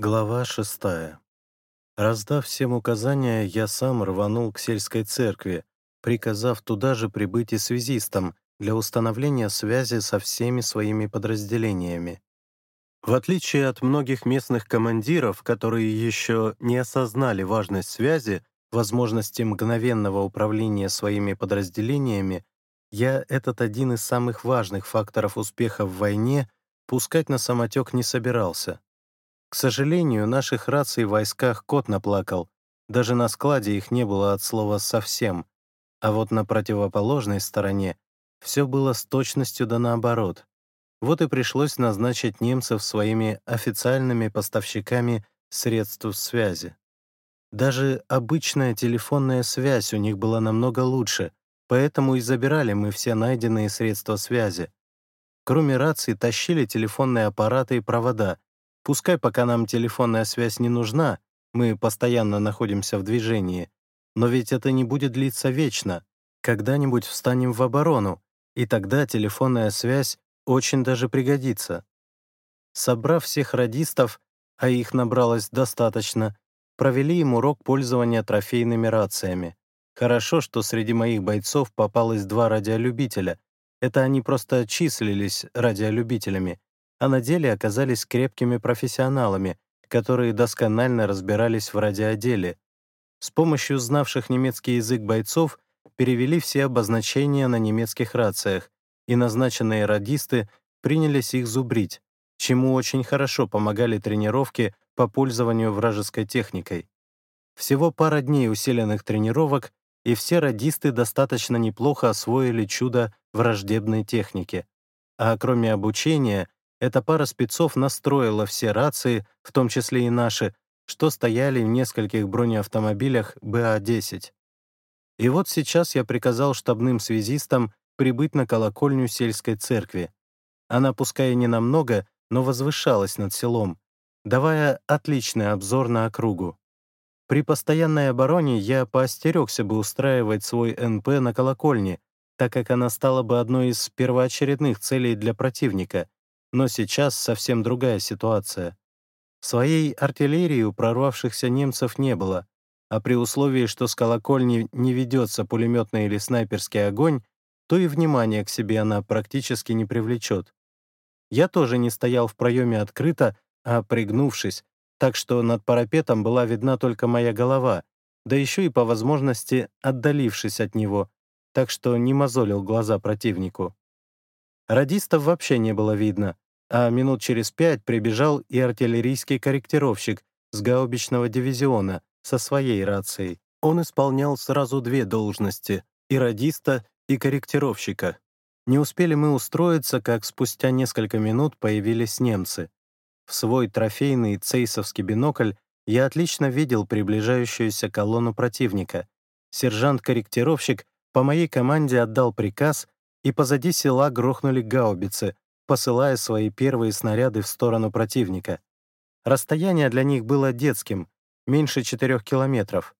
Глава шестая. Раздав всем указания, я сам рванул к сельской церкви, приказав туда же прибыть и связистам для установления связи со всеми своими подразделениями. В отличие от многих местных командиров, которые еще не осознали важность связи, возможности мгновенного управления своими подразделениями, я этот один из самых важных факторов успеха в войне пускать на самотек не собирался. К сожалению, наших раций в войсках кот наплакал. Даже на складе их не было от слова «совсем». А вот на противоположной стороне все было с точностью да наоборот. Вот и пришлось назначить немцев своими официальными поставщиками средств связи. Даже обычная телефонная связь у них была намного лучше, поэтому и забирали мы все найденные средства связи. Кроме раций тащили телефонные аппараты и провода, Пускай пока нам телефонная связь не нужна, мы постоянно находимся в движении, но ведь это не будет длиться вечно. Когда-нибудь встанем в оборону, и тогда телефонная связь очень даже пригодится. Собрав всех радистов, а их набралось достаточно, провели им урок пользования трофейными рациями. Хорошо, что среди моих бойцов попалось два радиолюбителя. Это они просто числились радиолюбителями, а на деле оказались крепкими профессионалами, которые досконально разбирались в радиоделе. С помощью знавших немецкий язык бойцов перевели все обозначения на немецких рациях, и назначенные радисты принялись их зубрить, чему очень хорошо помогали тренировки по пользованию вражеской техникой. Всего пара дней усиленных тренировок, и все радисты достаточно неплохо освоили чудо враждебной техники. А кроме обучения, эта пара спецов настроила все рации, в том числе и наши, что стояли в нескольких бронеавтомобилях БА-10. И вот сейчас я приказал штабным связистам прибыть на колокольню сельской церкви. Она, пускай и не намного, но возвышалась над селом, давая отличный обзор на округу. При постоянной обороне я поостерегся бы устраивать свой НП на колокольне, так как она стала бы одной из первоочередных целей для противника, но сейчас совсем другая ситуация. Своей артиллерии у прорвавшихся немцев не было, а при условии, что с колокольни не ведется пулеметный или снайперский огонь, то и внимание к себе она практически не привлечет. Я тоже не стоял в проеме открыто, а пригнувшись, так что над парапетом была видна только моя голова, да еще и по возможности отдалившись от него, так что не мозолил глаза противнику. Радистов вообще не было видно, а минут через пять прибежал и артиллерийский корректировщик с гаубичного дивизиона со своей рацией. Он исполнял сразу две должности — и радиста, и корректировщика. Не успели мы устроиться, как спустя несколько минут появились немцы. В свой трофейный цейсовский бинокль я отлично видел приближающуюся колонну противника. Сержант-корректировщик по моей команде отдал приказ и позади села грохнули гаубицы, посылая свои первые снаряды в сторону противника. Расстояние для них было детским, меньше четырех километров.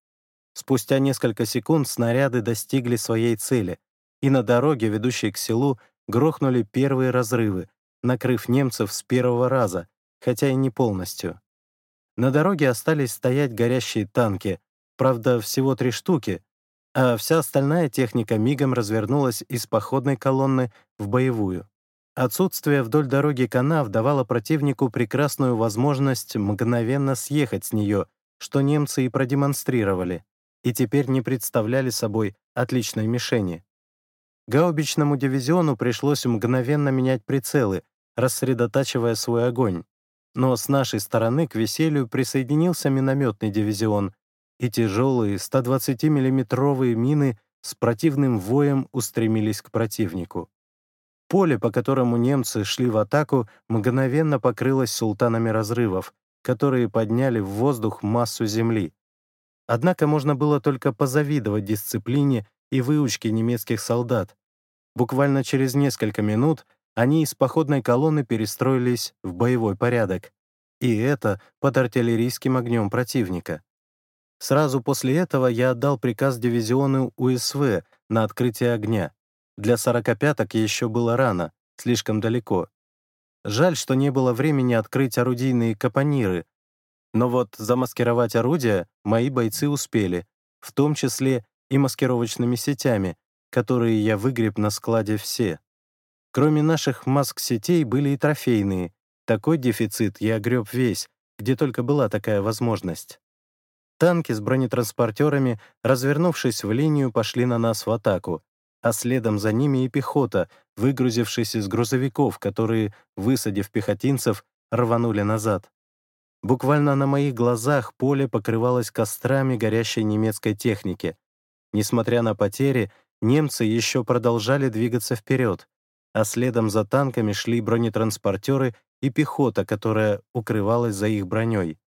Спустя несколько секунд снаряды достигли своей цели, и на дороге, ведущей к селу, грохнули первые разрывы, накрыв немцев с первого раза, хотя и не полностью. На дороге остались стоять горящие танки, правда, всего три штуки, а вся остальная техника мигом развернулась из походной колонны в боевую. Отсутствие вдоль дороги канав давало противнику прекрасную возможность мгновенно съехать с нее, что немцы и продемонстрировали, и теперь не представляли собой отличной мишени. Гаубичному дивизиону пришлось мгновенно менять прицелы, рассредотачивая свой огонь. Но с нашей стороны к веселью присоединился минометный дивизион, и тяжелые 120-миллиметровые мины с противным воем устремились к противнику. Поле, по которому немцы шли в атаку, мгновенно покрылось султанами разрывов, которые подняли в воздух массу земли. Однако можно было только позавидовать дисциплине и выучке немецких солдат. Буквально через несколько минут они из походной колонны перестроились в боевой порядок. И это под артиллерийским огнем противника. Сразу после этого я отдал приказ дивизиону УСВ на открытие огня. Для сорокопяток еще было рано, слишком далеко. Жаль, что не было времени открыть орудийные капониры. Но вот замаскировать орудия мои бойцы успели, в том числе и маскировочными сетями, которые я выгреб на складе все. Кроме наших маск-сетей были и трофейные. Такой дефицит я греб весь, где только была такая возможность. Танки с бронетранспортерами, развернувшись в линию, пошли на нас в атаку, а следом за ними и пехота, выгрузившись из грузовиков, которые, высадив пехотинцев, рванули назад. Буквально на моих глазах поле покрывалось кострами горящей немецкой техники. Несмотря на потери, немцы еще продолжали двигаться вперед, а следом за танками шли бронетранспортеры и пехота, которая укрывалась за их броней.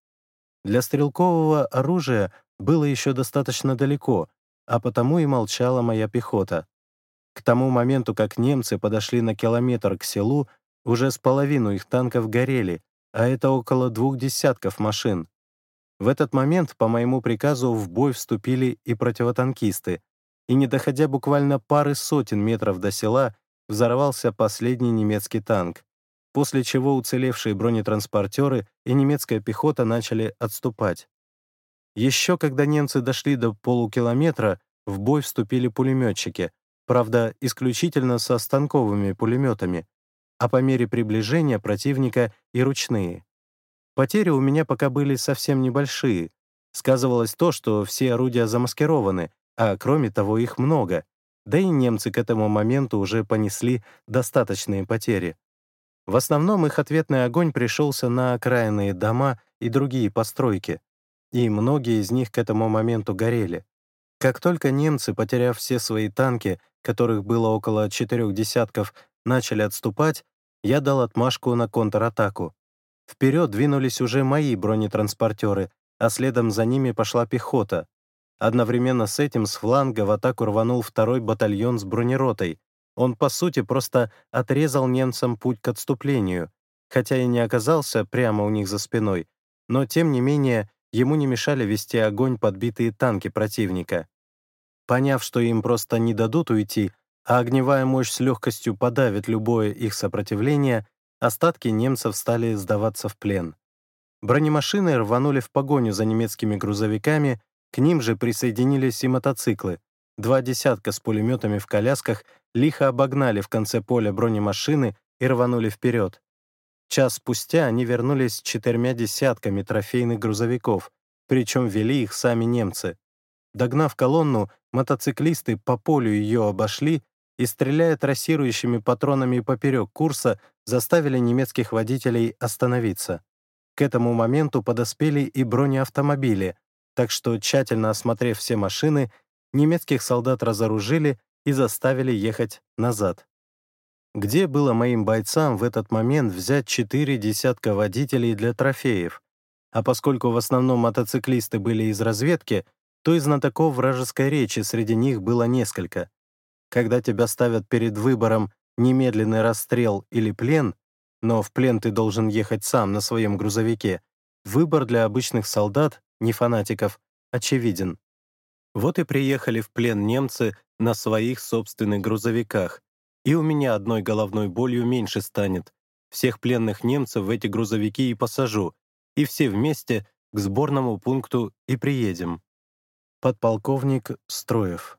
Для стрелкового оружия было еще достаточно далеко, а потому и молчала моя пехота. К тому моменту, как немцы подошли на километр к селу, уже с половину их танков горели, а это около двух десятков машин. В этот момент, по моему приказу, в бой вступили и противотанкисты, и, не доходя буквально пары сотен метров до села, взорвался последний немецкий танк, после чего уцелевшие бронетранспортеры и немецкая пехота начали отступать. Еще когда немцы дошли до полукилометра, в бой вступили пулеметчики, правда, исключительно со станковыми пулеметами, а по мере приближения противника и ручные. Потери у меня пока были совсем небольшие. Сказывалось то, что все орудия замаскированы, а кроме того их много, да и немцы к этому моменту уже понесли достаточные потери. В основном их ответный огонь пришелся на окраинные дома и другие постройки, и многие из них к этому моменту горели. Как только немцы, потеряв все свои танки, которых было около четырех десятков, начали отступать, я дал отмашку на контратаку. Вперед двинулись уже мои бронетранспортеры, а следом за ними пошла пехота. Одновременно с этим с фланга в атаку рванул второй батальон с бронеротой. Он, по сути, просто отрезал немцам путь к отступлению, хотя и не оказался прямо у них за спиной, но, тем не менее, ему не мешали вести огонь подбитые танки противника. Поняв, что им просто не дадут уйти, а огневая мощь с легкостью подавит любое их сопротивление, остатки немцев стали сдаваться в плен. Бронемашины рванули в погоню за немецкими грузовиками, к ним же присоединились и мотоциклы. Два десятка с пулеметами в колясках лихо обогнали в конце поля бронемашины и рванули вперед. Час спустя они вернулись с четырьмя десятками трофейных грузовиков, причем вели их сами немцы. Догнав колонну, мотоциклисты по полю ее обошли и, стреляя трассирующими патронами поперек курса, заставили немецких водителей остановиться. К этому моменту подоспели и бронеавтомобили, так что, тщательно осмотрев все машины, немецких солдат разоружили и заставили ехать назад. Где было моим бойцам в этот момент взять четыре десятка водителей для трофеев? А поскольку в основном мотоциклисты были из разведки, то и знатоков вражеской речи среди них было несколько. Когда тебя ставят перед выбором немедленный расстрел или плен, но в плен ты должен ехать сам на своем грузовике, выбор для обычных солдат, не фанатиков, очевиден. Вот и приехали в плен немцы на своих собственных грузовиках, и у меня одной головной болью меньше станет. Всех пленных немцев в эти грузовики и посажу, и все вместе к сборному пункту и приедем подполковник Строев.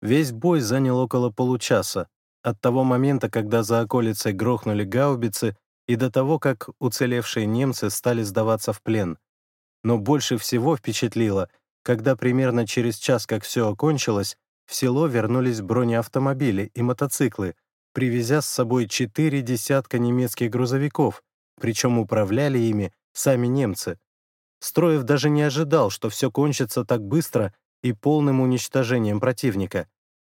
Весь бой занял около получаса, от того момента, когда за околицей грохнули гаубицы, и до того, как уцелевшие немцы стали сдаваться в плен. Но больше всего впечатлило, когда примерно через час, как все окончилось, в село вернулись бронеавтомобили и мотоциклы, привезя с собой четыре десятка немецких грузовиков, причем управляли ими сами немцы. Строев даже не ожидал, что все кончится так быстро и полным уничтожением противника.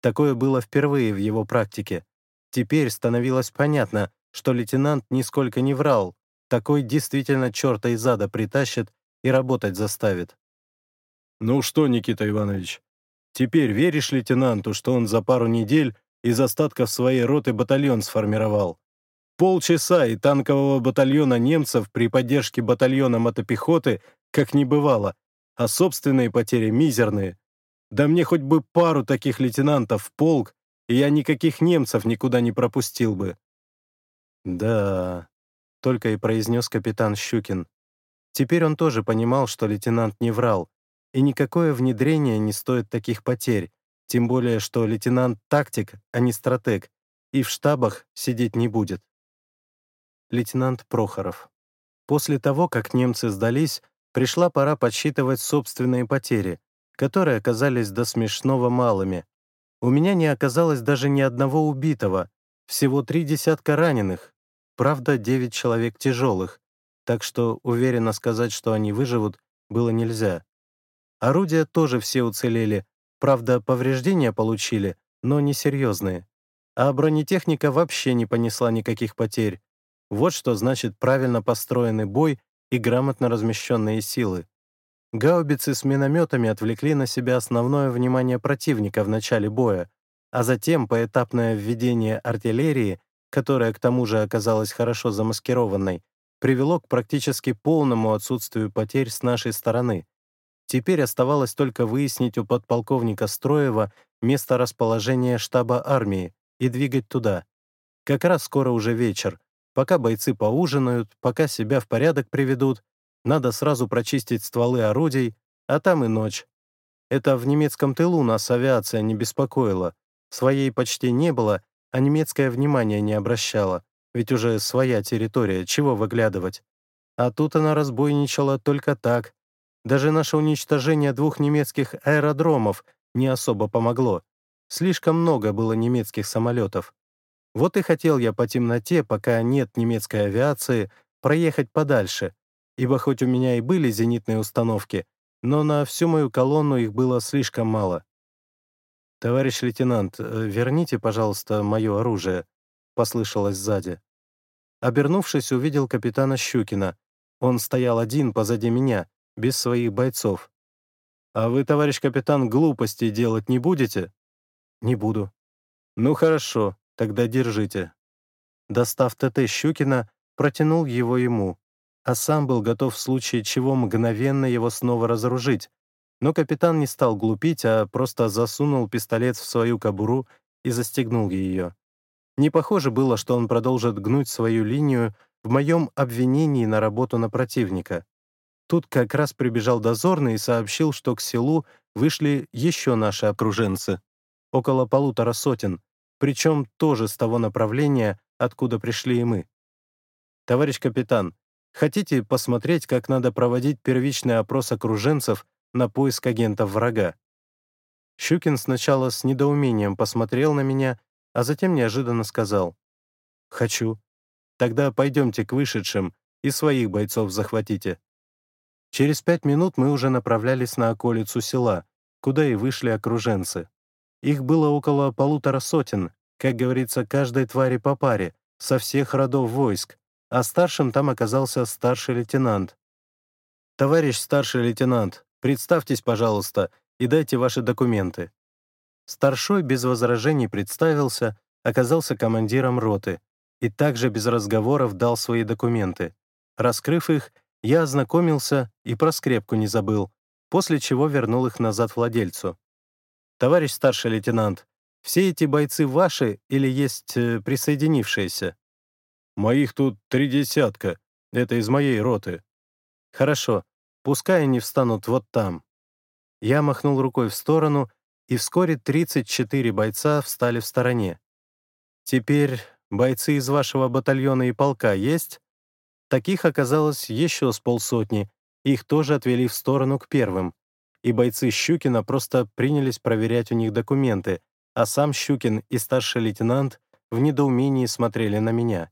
Такое было впервые в его практике. Теперь становилось понятно, что лейтенант нисколько не врал. Такой действительно черта из ада притащит и работать заставит. «Ну что, Никита Иванович, теперь веришь лейтенанту, что он за пару недель из остатков своей роты батальон сформировал? Полчаса и танкового батальона немцев при поддержке батальона мотопехоты как не бывало, а собственные потери мизерные. Да мне хоть бы пару таких лейтенантов в полк, и я никаких немцев никуда не пропустил бы. Да, только и произнес капитан Щукин. Теперь он тоже понимал, что лейтенант не врал, и никакое внедрение не стоит таких потерь, тем более, что лейтенант тактик, а не стратег, и в штабах сидеть не будет. Лейтенант Прохоров. После того, как немцы сдались, пришла пора подсчитывать собственные потери, которые оказались до смешного малыми. У меня не оказалось даже ни одного убитого, всего три десятка раненых, правда, девять человек тяжелых, так что уверенно сказать, что они выживут, было нельзя. Орудия тоже все уцелели, правда, повреждения получили, но несерьезные. А бронетехника вообще не понесла никаких потерь. Вот что значит правильно построенный бой и грамотно размещенные силы. Гаубицы с минометами отвлекли на себя основное внимание противника в начале боя, а затем поэтапное введение артиллерии, которая к тому же оказалась хорошо замаскированной, привело к практически полному отсутствию потерь с нашей стороны. Теперь оставалось только выяснить у подполковника Строева место расположения штаба армии и двигать туда. Как раз скоро уже вечер. Пока бойцы поужинают, пока себя в порядок приведут, надо сразу прочистить стволы орудий, а там и ночь. Это в немецком тылу нас авиация не беспокоила. Своей почти не было, а немецкое внимание не обращало. Ведь уже своя территория, чего выглядывать? А тут она разбойничала только так. Даже наше уничтожение двух немецких аэродромов не особо помогло. Слишком много было немецких самолетов. Вот и хотел я по темноте, пока нет немецкой авиации, проехать подальше, ибо хоть у меня и были зенитные установки, но на всю мою колонну их было слишком мало. «Товарищ лейтенант, э, верните, пожалуйста, мое оружие», — послышалось сзади. Обернувшись, увидел капитана Щукина. Он стоял один позади меня, без своих бойцов. «А вы, товарищ капитан, глупостей делать не будете?» «Не буду». «Ну хорошо, тогда держите». Достав ТТ Щукина, протянул его ему, а сам был готов в случае чего мгновенно его снова разоружить, но капитан не стал глупить, а просто засунул пистолет в свою кобуру и застегнул ее. Не похоже было, что он продолжит гнуть свою линию в моем обвинении на работу на противника. Тут как раз прибежал дозорный и сообщил, что к селу вышли еще наши окруженцы. Около полутора сотен, причем тоже с того направления, откуда пришли и мы. «Товарищ капитан, хотите посмотреть, как надо проводить первичный опрос окруженцев на поиск агентов врага. Щукин сначала с недоумением посмотрел на меня, а затем неожиданно сказал «Хочу. Тогда пойдемте к вышедшим и своих бойцов захватите». Через пять минут мы уже направлялись на околицу села, куда и вышли окруженцы. Их было около полутора сотен, как говорится, каждой твари по паре, со всех родов войск, а старшим там оказался старший лейтенант. «Товарищ старший лейтенант, Представьтесь, пожалуйста, и дайте ваши документы». Старшой без возражений представился, оказался командиром роты и также без разговоров дал свои документы. Раскрыв их, я ознакомился и про скрепку не забыл, после чего вернул их назад владельцу. «Товарищ старший лейтенант, все эти бойцы ваши или есть э, присоединившиеся?» «Моих тут три десятка. Это из моей роты». «Хорошо. Пускай они встанут вот там». Я махнул рукой в сторону, и вскоре 34 бойца встали в стороне. «Теперь бойцы из вашего батальона и полка есть?» Таких оказалось еще с полсотни, их тоже отвели в сторону к первым, и бойцы Щукина просто принялись проверять у них документы, а сам Щукин и старший лейтенант в недоумении смотрели на меня.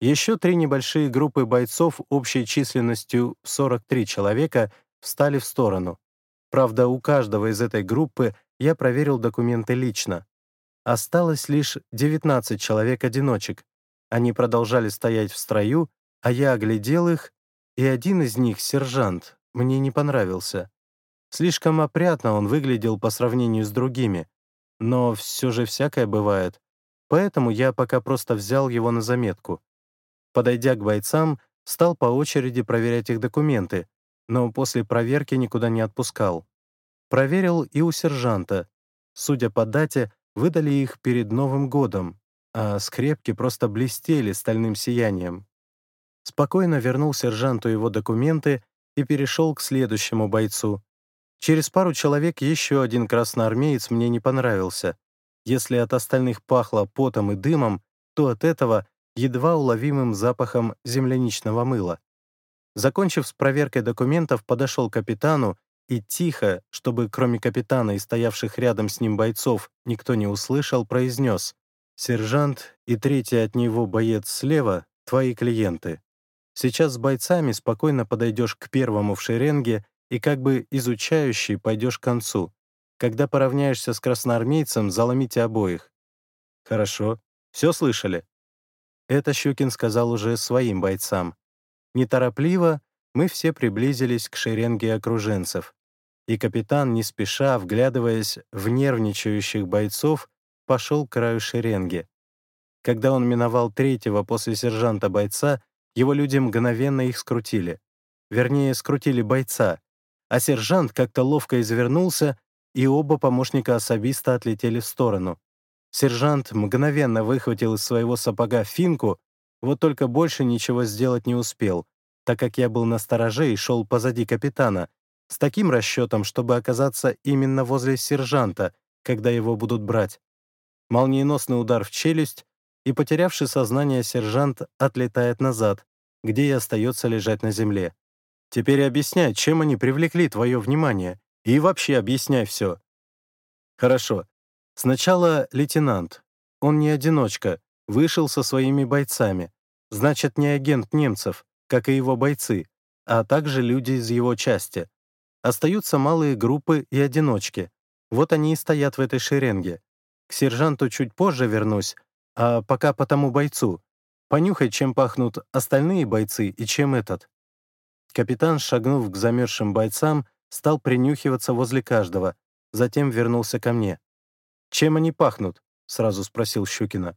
Еще три небольшие группы бойцов общей численностью 43 человека встали в сторону. Правда, у каждого из этой группы я проверил документы лично. Осталось лишь 19 человек-одиночек. Они продолжали стоять в строю, а я оглядел их, и один из них, сержант, мне не понравился. Слишком опрятно он выглядел по сравнению с другими. Но все же всякое бывает. Поэтому я пока просто взял его на заметку. Подойдя к бойцам, стал по очереди проверять их документы, но после проверки никуда не отпускал. Проверил и у сержанта. Судя по дате, выдали их перед Новым годом, а скрепки просто блестели стальным сиянием. Спокойно вернул сержанту его документы и перешел к следующему бойцу. Через пару человек еще один красноармеец мне не понравился. Если от остальных пахло потом и дымом, то от этого едва уловимым запахом земляничного мыла. Закончив с проверкой документов, подошел к капитану и тихо, чтобы кроме капитана и стоявших рядом с ним бойцов никто не услышал, произнес «Сержант и третий от него боец слева — твои клиенты. Сейчас с бойцами спокойно подойдешь к первому в шеренге и как бы изучающий пойдешь к концу. Когда поравняешься с красноармейцем, заломите обоих. Хорошо. Все слышали? Это Щукин сказал уже своим бойцам. Неторопливо мы все приблизились к шеренге окруженцев, и капитан, не спеша, вглядываясь в нервничающих бойцов, пошел к краю шеренги. Когда он миновал третьего после сержанта бойца, его люди мгновенно их скрутили. Вернее, скрутили бойца, а сержант как-то ловко извернулся, и оба помощника особиста отлетели в сторону. Сержант мгновенно выхватил из своего сапога финку, вот только больше ничего сделать не успел, так как я был на стороже и шел позади капитана, с таким расчетом, чтобы оказаться именно возле сержанта, когда его будут брать. Молниеносный удар в челюсть, и потерявший сознание сержант отлетает назад, где и остается лежать на земле. Теперь объясняй, чем они привлекли твое внимание, и вообще объясняй все. Хорошо, Сначала лейтенант. Он не одиночка, вышел со своими бойцами. Значит, не агент немцев, как и его бойцы, а также люди из его части. Остаются малые группы и одиночки. Вот они и стоят в этой шеренге. К сержанту чуть позже вернусь, а пока по тому бойцу. Понюхай, чем пахнут остальные бойцы и чем этот. Капитан, шагнув к замерзшим бойцам, стал принюхиваться возле каждого, затем вернулся ко мне. «Чем они пахнут?» — сразу спросил Щукина.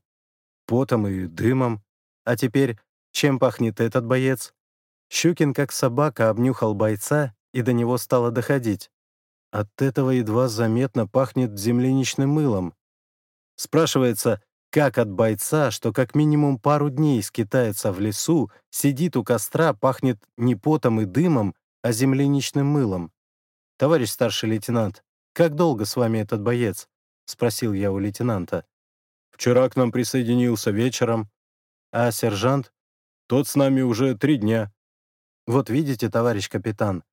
«Потом и дымом. А теперь, чем пахнет этот боец?» Щукин, как собака, обнюхал бойца, и до него стало доходить. От этого едва заметно пахнет земляничным мылом. Спрашивается, как от бойца, что как минимум пару дней скитается в лесу, сидит у костра, пахнет не потом и дымом, а земляничным мылом. Товарищ старший лейтенант, как долго с вами этот боец? — спросил я у лейтенанта. «Вчера к нам присоединился вечером. А сержант? Тот с нами уже три дня». «Вот видите, товарищ капитан.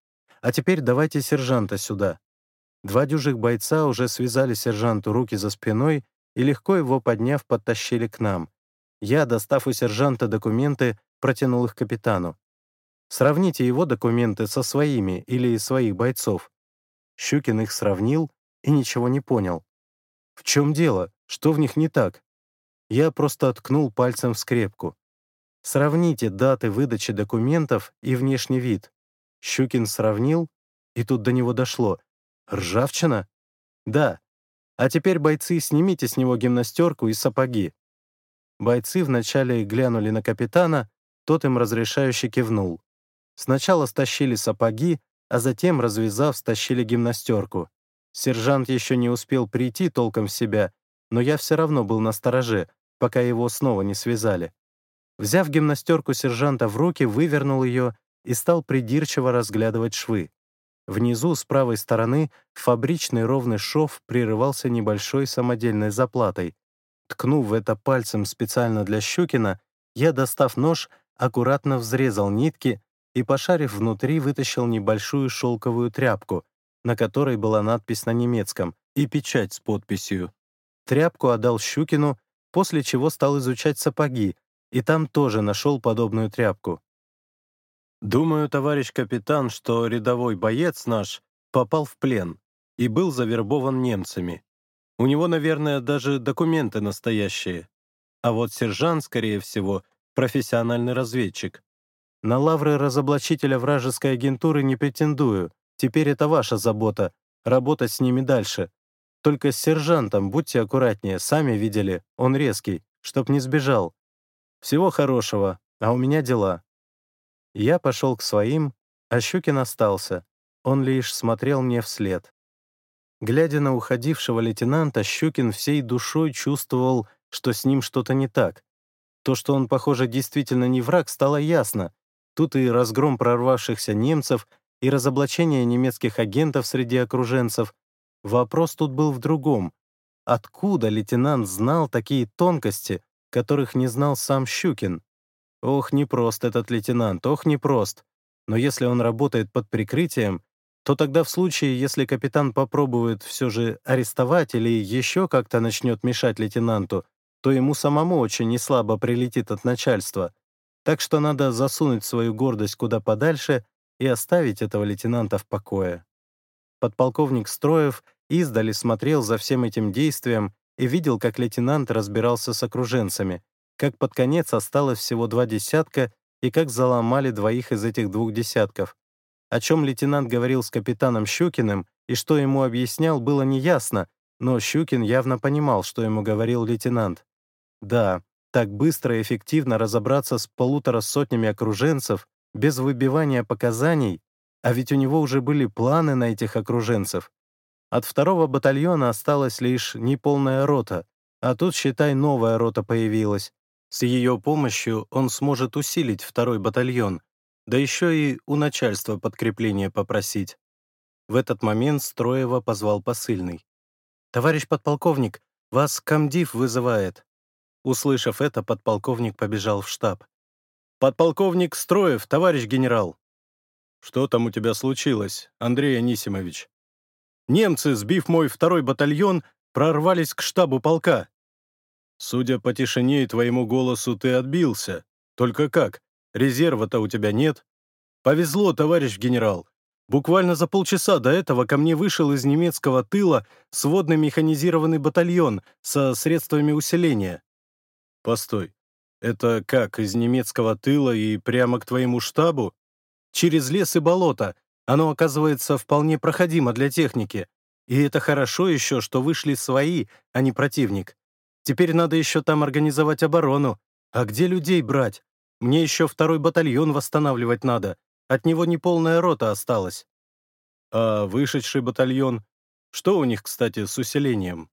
А теперь давайте сержанта сюда». Два дюжих бойца уже связали сержанту руки за спиной и, легко его подняв, подтащили к нам. Я, достав у сержанта документы, протянул их капитану. «Сравните его документы со своими или своих бойцов». Щукин их сравнил и ничего не понял. В чем дело? Что в них не так? Я просто откнул пальцем в скрепку. Сравните даты выдачи документов и внешний вид. Щукин сравнил, и тут до него дошло. Ржавчина? Да. А теперь, бойцы, снимите с него гимнастерку и сапоги. Бойцы вначале глянули на капитана, тот им разрешающе кивнул. Сначала стащили сапоги, а затем, развязав, стащили гимнастерку. Сержант еще не успел прийти толком в себя, но я все равно был на стороже, пока его снова не связали. Взяв гимнастерку сержанта в руки, вывернул ее и стал придирчиво разглядывать швы. Внизу, с правой стороны, фабричный ровный шов прерывался небольшой самодельной заплатой. Ткнув это пальцем специально для Щукина, я, достав нож, аккуратно взрезал нитки и, пошарив внутри, вытащил небольшую шелковую тряпку, на которой была надпись на немецком и печать с подписью. Тряпку отдал Щукину, после чего стал изучать сапоги, и там тоже нашел подобную тряпку. «Думаю, товарищ капитан, что рядовой боец наш попал в плен и был завербован немцами. У него, наверное, даже документы настоящие. А вот сержант, скорее всего, профессиональный разведчик. На лавры разоблачителя вражеской агентуры не претендую, Теперь это ваша забота — работать с ними дальше. Только с сержантом будьте аккуратнее, сами видели, он резкий, чтоб не сбежал. Всего хорошего, а у меня дела». Я пошел к своим, а Щукин остался. Он лишь смотрел мне вслед. Глядя на уходившего лейтенанта, Щукин всей душой чувствовал, что с ним что-то не так. То, что он, похоже, действительно не враг, стало ясно. Тут и разгром прорвавшихся немцев, и разоблачение немецких агентов среди окруженцев. Вопрос тут был в другом. Откуда лейтенант знал такие тонкости, которых не знал сам Щукин? Ох, непрост этот лейтенант, ох, непрост. Но если он работает под прикрытием, то тогда в случае, если капитан попробует все же арестовать или еще как-то начнет мешать лейтенанту, то ему самому очень неслабо прилетит от начальства. Так что надо засунуть свою гордость куда подальше и оставить этого лейтенанта в покое. Подполковник Строев издали смотрел за всем этим действием и видел, как лейтенант разбирался с окруженцами, как под конец осталось всего два десятка и как заломали двоих из этих двух десятков. О чем лейтенант говорил с капитаном Щукиным и что ему объяснял, было неясно, но Щукин явно понимал, что ему говорил лейтенант. Да, так быстро и эффективно разобраться с полутора сотнями окруженцев без выбивания показаний, а ведь у него уже были планы на этих окруженцев. От второго батальона осталась лишь неполная рота, а тут, считай, новая рота появилась. С ее помощью он сможет усилить второй батальон, да еще и у начальства подкрепление попросить. В этот момент Строева позвал посыльный. «Товарищ подполковник, вас комдив вызывает». Услышав это, подполковник побежал в штаб. «Подполковник Строев, товарищ генерал!» «Что там у тебя случилось, Андрей Анисимович?» «Немцы, сбив мой второй батальон, прорвались к штабу полка». «Судя по тишине и твоему голосу, ты отбился. Только как? Резерва-то у тебя нет. Повезло, товарищ генерал. Буквально за полчаса до этого ко мне вышел из немецкого тыла сводный механизированный батальон со средствами усиления. Постой, это как, из немецкого тыла и прямо к твоему штабу? Через лес и болото. Оно, оказывается, вполне проходимо для техники. И это хорошо еще, что вышли свои, а не противник. Теперь надо еще там организовать оборону. А где людей брать? Мне еще второй батальон восстанавливать надо. От него не полная рота осталась. А вышедший батальон? Что у них, кстати, с усилением?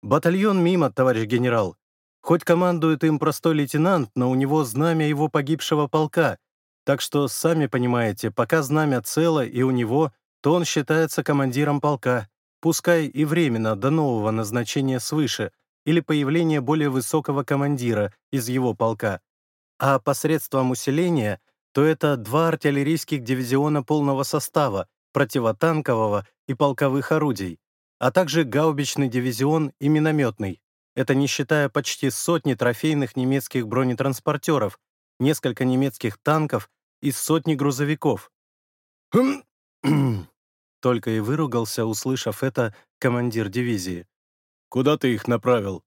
Батальон мимо, товарищ генерал. Хоть командует им простой лейтенант, но у него знамя его погибшего полка. Так что, сами понимаете, пока знамя цело и у него, то он считается командиром полка. Пускай и временно до нового назначения свыше или появления более высокого командира из его полка а посредством усиления, то это два артиллерийских дивизиона полного состава, противотанкового и полковых орудий, а также гаубичный дивизион и минометный. Это не считая почти сотни трофейных немецких бронетранспортеров, несколько немецких танков и сотни грузовиков. Только и выругался, услышав это, командир дивизии. «Куда ты их направил?»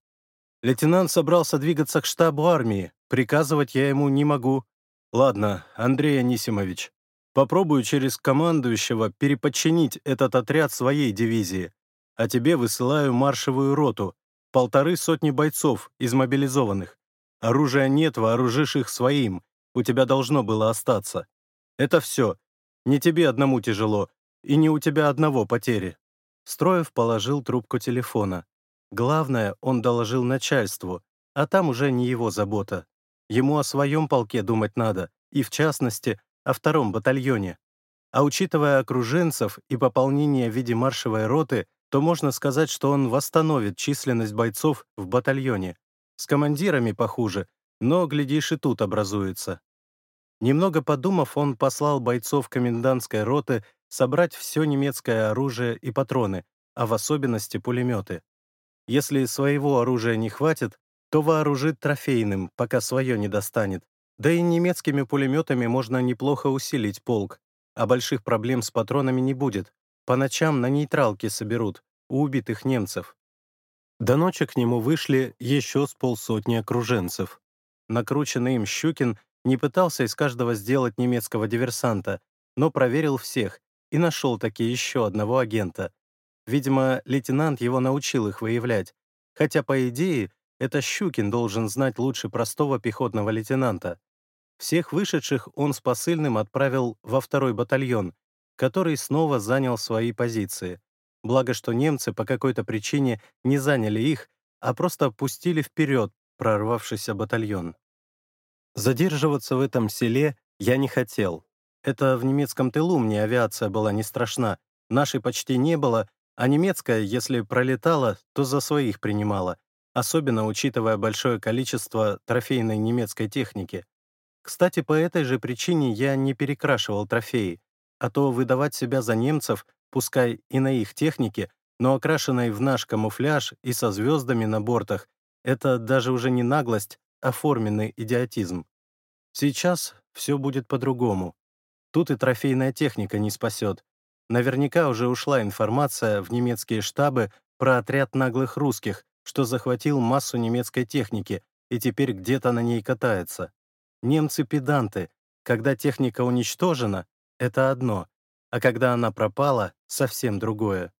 Лейтенант собрался двигаться к штабу армии. Приказывать я ему не могу. Ладно, Андрей Анисимович, попробую через командующего переподчинить этот отряд своей дивизии. А тебе высылаю маршевую роту. Полторы сотни бойцов, из мобилизованных. Оружия нет, вооружишь их своим. У тебя должно было остаться. Это все. Не тебе одному тяжело, и не у тебя одного потери. Строев положил трубку телефона. Главное, он доложил начальству, а там уже не его забота. Ему о своем полке думать надо, и в частности, о втором батальоне. А учитывая окруженцев и пополнение в виде маршевой роты, то можно сказать, что он восстановит численность бойцов в батальоне. С командирами похуже, но, глядишь, и тут образуется. Немного подумав, он послал бойцов комендантской роты собрать все немецкое оружие и патроны, а в особенности пулеметы. Если своего оружия не хватит, то вооружит трофейным, пока свое не достанет. Да и немецкими пулеметами можно неплохо усилить полк, а больших проблем с патронами не будет. По ночам на нейтралке соберут, у убитых немцев. До ночи к нему вышли еще с полсотни окруженцев. Накрученный им Щукин не пытался из каждого сделать немецкого диверсанта, но проверил всех и нашел таки еще одного агента, Видимо, лейтенант его научил их выявлять, хотя, по идее, это Щукин должен знать лучше простого пехотного лейтенанта. Всех вышедших он с посыльным отправил во второй батальон, который снова занял свои позиции. Благо, что немцы по какой-то причине не заняли их, а просто пустили вперед, прорвавшийся батальон. Задерживаться в этом селе я не хотел. Это в немецком тылу мне авиация была не страшна, нашей почти не было, а немецкая, если пролетала, то за своих принимала, особенно учитывая большое количество трофейной немецкой техники. Кстати, по этой же причине я не перекрашивал трофеи, а то выдавать себя за немцев, пускай и на их технике, но окрашенной в наш камуфляж и со звездами на бортах, это даже уже не наглость, а форменный идиотизм. Сейчас все будет по-другому. Тут и трофейная техника не спасет. Наверняка уже ушла информация в немецкие штабы про отряд наглых русских, что захватил массу немецкой техники и теперь где-то на ней катается. Немцы-педанты. Когда техника уничтожена, это одно, а когда она пропала, совсем другое.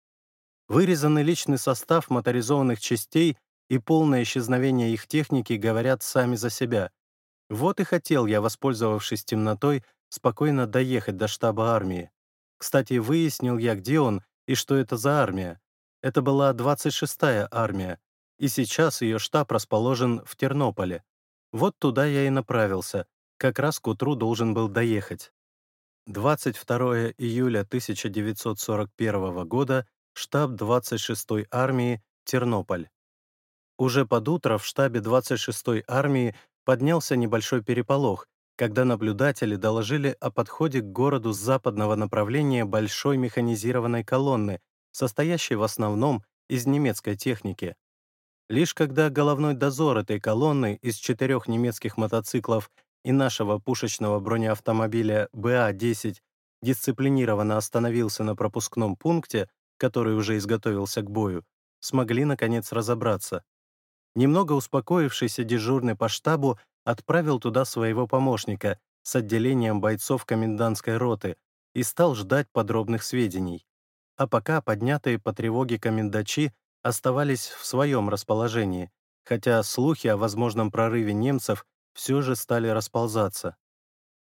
Вырезанный личный состав моторизованных частей и полное исчезновение их техники говорят сами за себя. Вот и хотел я, воспользовавшись темнотой, спокойно доехать до штаба армии. Кстати, выяснил я, где он и что это за армия. Это была 26-я армия, и сейчас ее штаб расположен в Тернополе. Вот туда я и направился, как раз к утру должен был доехать. 22 июля 1941 года, штаб 26-й армии, Тернополь. Уже под утро в штабе 26-й армии поднялся небольшой переполох, когда наблюдатели доложили о подходе к городу с западного направления большой механизированной колонны, состоящей в основном из немецкой техники. Лишь когда головной дозор этой колонны из четырех немецких мотоциклов и нашего пушечного бронеавтомобиля БА-10 дисциплинированно остановился на пропускном пункте, который уже изготовился к бою, смогли наконец разобраться. Немного успокоившийся дежурный по штабу отправил туда своего помощника с отделением бойцов комендантской роты и стал ждать подробных сведений. А пока поднятые по тревоге комендачи оставались в своем расположении, хотя слухи о возможном прорыве немцев все же стали расползаться.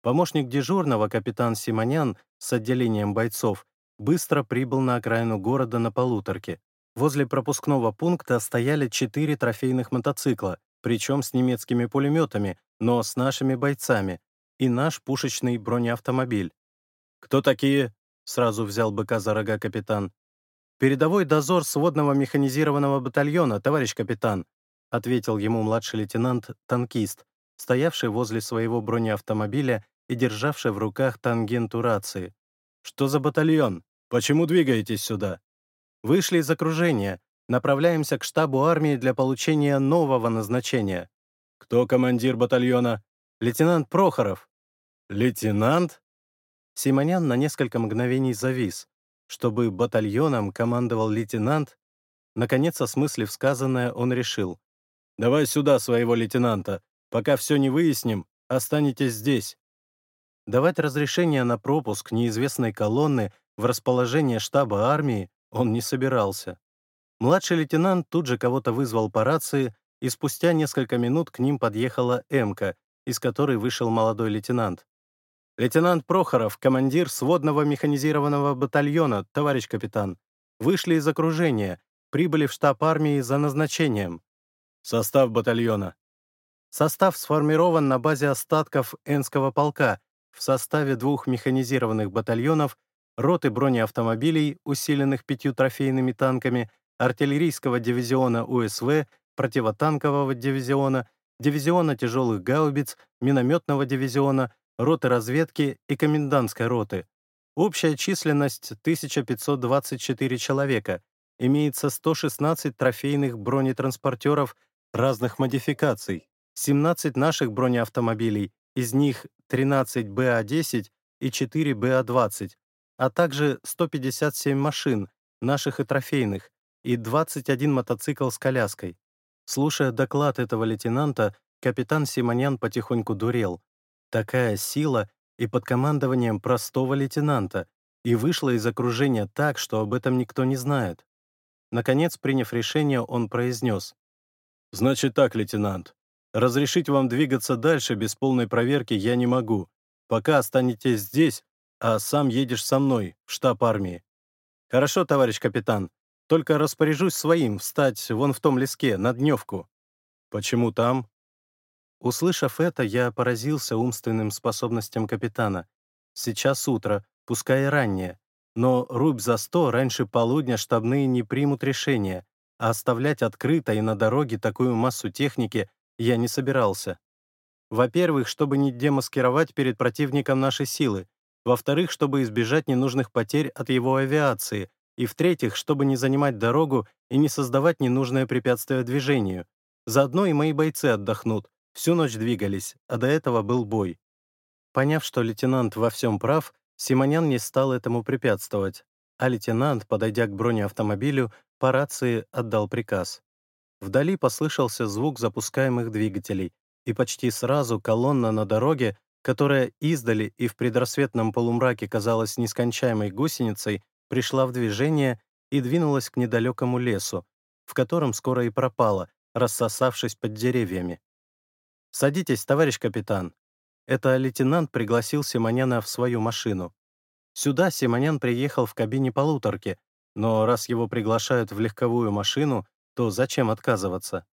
Помощник дежурного, капитан Симонян, с отделением бойцов, быстро прибыл на окраину города на полуторке. Возле пропускного пункта стояли четыре трофейных мотоцикла, причем с немецкими пулеметами, но с нашими бойцами, и наш пушечный бронеавтомобиль. «Кто такие?» — сразу взял быка за рога капитан. «Передовой дозор сводного механизированного батальона, товарищ капитан», ответил ему младший лейтенант-танкист, стоявший возле своего бронеавтомобиля и державший в руках тангенту рации. «Что за батальон? Почему двигаетесь сюда?» «Вышли из окружения. Направляемся к штабу армии для получения нового назначения». «Кто командир батальона?» «Лейтенант Прохоров». «Лейтенант?» Симонян на несколько мгновений завис. Чтобы батальоном командовал лейтенант, наконец, осмыслив сказанное, он решил. «Давай сюда своего лейтенанта. Пока все не выясним, останетесь здесь». Давать разрешение на пропуск неизвестной колонны в расположение штаба армии он не собирался. Младший лейтенант тут же кого-то вызвал по рации, и спустя несколько минут к ним подъехала «Эмка», из которой вышел молодой лейтенант. «Лейтенант Прохоров, командир сводного механизированного батальона, товарищ капитан. Вышли из окружения, прибыли в штаб армии за назначением. Состав батальона. Состав сформирован на базе остатков Энского полка в составе двух механизированных батальонов, роты бронеавтомобилей, усиленных пятью трофейными танками, артиллерийского дивизиона УСВ, противотанкового дивизиона, дивизиона тяжелых гаубиц, минометного дивизиона, роты разведки и комендантской роты. Общая численность 1524 человека. Имеется 116 трофейных бронетранспортеров разных модификаций, 17 наших бронеавтомобилей, из них 13 БА-10 и 4 БА-20, а также 157 машин, наших и трофейных, и 21 мотоцикл с коляской. Слушая доклад этого лейтенанта, капитан Симонян потихоньку дурел. Такая сила и под командованием простого лейтенанта, и вышла из окружения так, что об этом никто не знает. Наконец, приняв решение, он произнес. «Значит так, лейтенант. Разрешить вам двигаться дальше без полной проверки я не могу. Пока останетесь здесь, а сам едешь со мной в штаб армии. Хорошо, товарищ капитан. Только распоряжусь своим встать вон в том леске, на дневку. «Почему там?» Услышав это, я поразился умственным способностям капитана. Сейчас утро, пускай и раннее, но рубь за сто раньше полудня штабные не примут решения, а оставлять открыто и на дороге такую массу техники я не собирался. Во-первых, чтобы не демаскировать перед противником наши силы, во-вторых, чтобы избежать ненужных потерь от его авиации, и в-третьих, чтобы не занимать дорогу и не создавать ненужное препятствие движению. Заодно и мои бойцы отдохнут, всю ночь двигались, а до этого был бой. Поняв, что лейтенант во всем прав, Симонян не стал этому препятствовать, а лейтенант, подойдя к бронеавтомобилю, по рации отдал приказ. Вдали послышался звук запускаемых двигателей, и почти сразу колонна на дороге, которая издали и в предрассветном полумраке казалась нескончаемой гусеницей, пришла в движение и двинулась к недалекому лесу, в котором скоро и пропала, рассосавшись под деревьями. «Садитесь, товарищ капитан». Это лейтенант пригласил Симоняна в свою машину. Сюда Симонян приехал в кабине полуторки, но раз его приглашают в легковую машину, то зачем отказываться?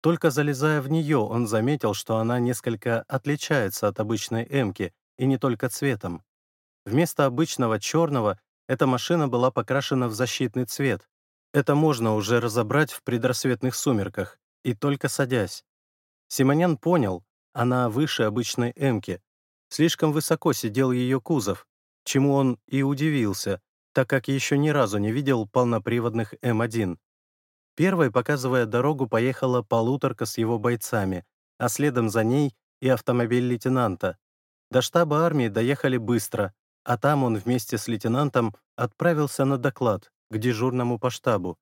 Только залезая в нее, он заметил, что она несколько отличается от обычной «Эмки», и не только цветом. Вместо обычного черного эта машина была покрашена в защитный цвет. Это можно уже разобрать в предрассветных сумерках, и только садясь. Симонян понял, она выше обычной «Эмки». Слишком высоко сидел ее кузов, чему он и удивился, так как еще ни разу не видел полноприводных М1. Первой, показывая дорогу, поехала полуторка с его бойцами, а следом за ней и автомобиль лейтенанта. До штаба армии доехали быстро, а там он вместе с лейтенантом отправился на доклад к дежурному по штабу.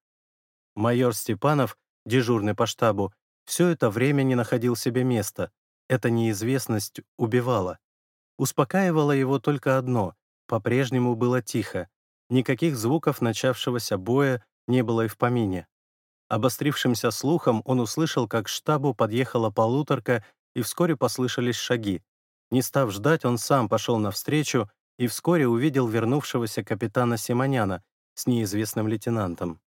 Майор Степанов, дежурный по штабу, все это время не находил себе места. Эта неизвестность убивала. Успокаивало его только одно — по-прежнему было тихо. Никаких звуков начавшегося боя не было и в помине. Обострившимся слухом он услышал, как к штабу подъехала полуторка, и вскоре послышались шаги. Не став ждать, он сам пошел навстречу и вскоре увидел вернувшегося капитана Симоняна с неизвестным лейтенантом.